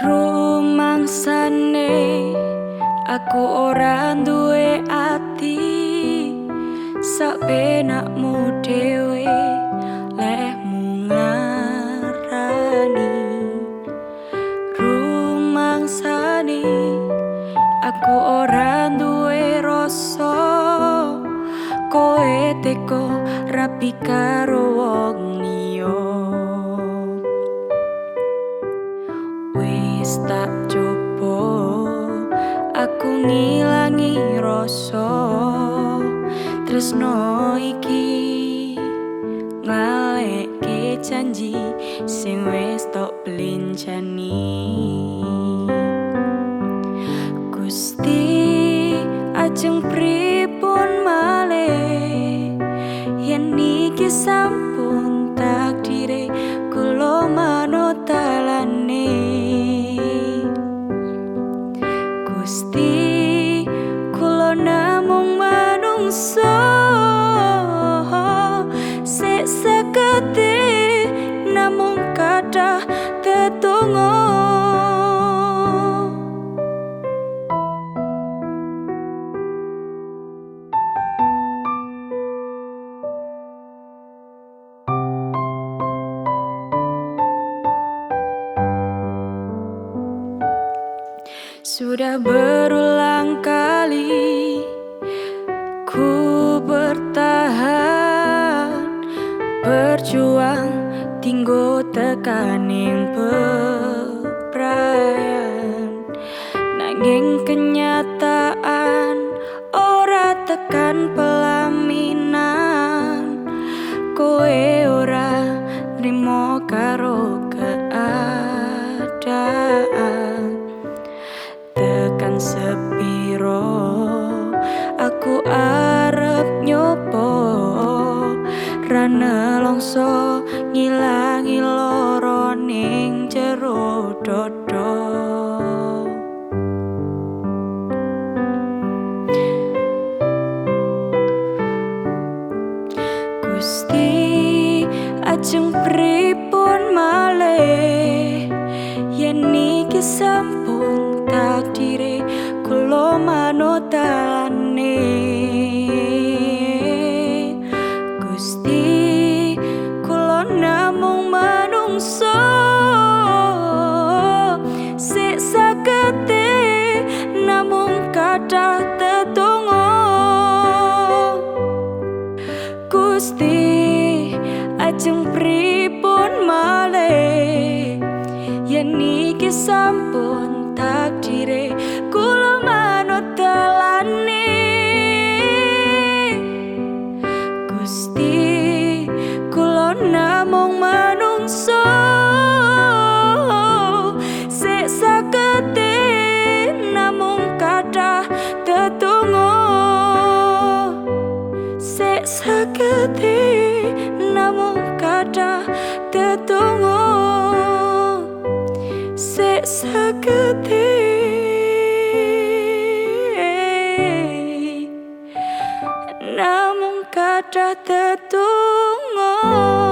rumangsane aku ora duwe ati. Sak penakmu dhewe lehmu ngarani. Rumangsane aku ora duwe rasa. Koe teko rapi karo wong liya tak coba. Aku ngilangi rasa tresno iki. Ngalekke janji sing wis tok blincani. Gusti ajeng pripun malih? Yen iki sampun Gusti kula namung manungsa Sudah berulang kali ku bertahan berjuang tinggo tekaning peprayan nanging kenyataan ora tekan pelaminan. Koe ora nrimo karo sepiro. Aku arep nyopo rana longso ngilangi loro ning jero dodo. Gusti ajeng pripun malih? Yen iki sampun manutane Gusti kula namung manungsa sik sakete namung kathah tetunggu Gusti ajeng pripun malih? Yen iki sampun takdire tunggu. Seketi namun kada tetunggu. tunggu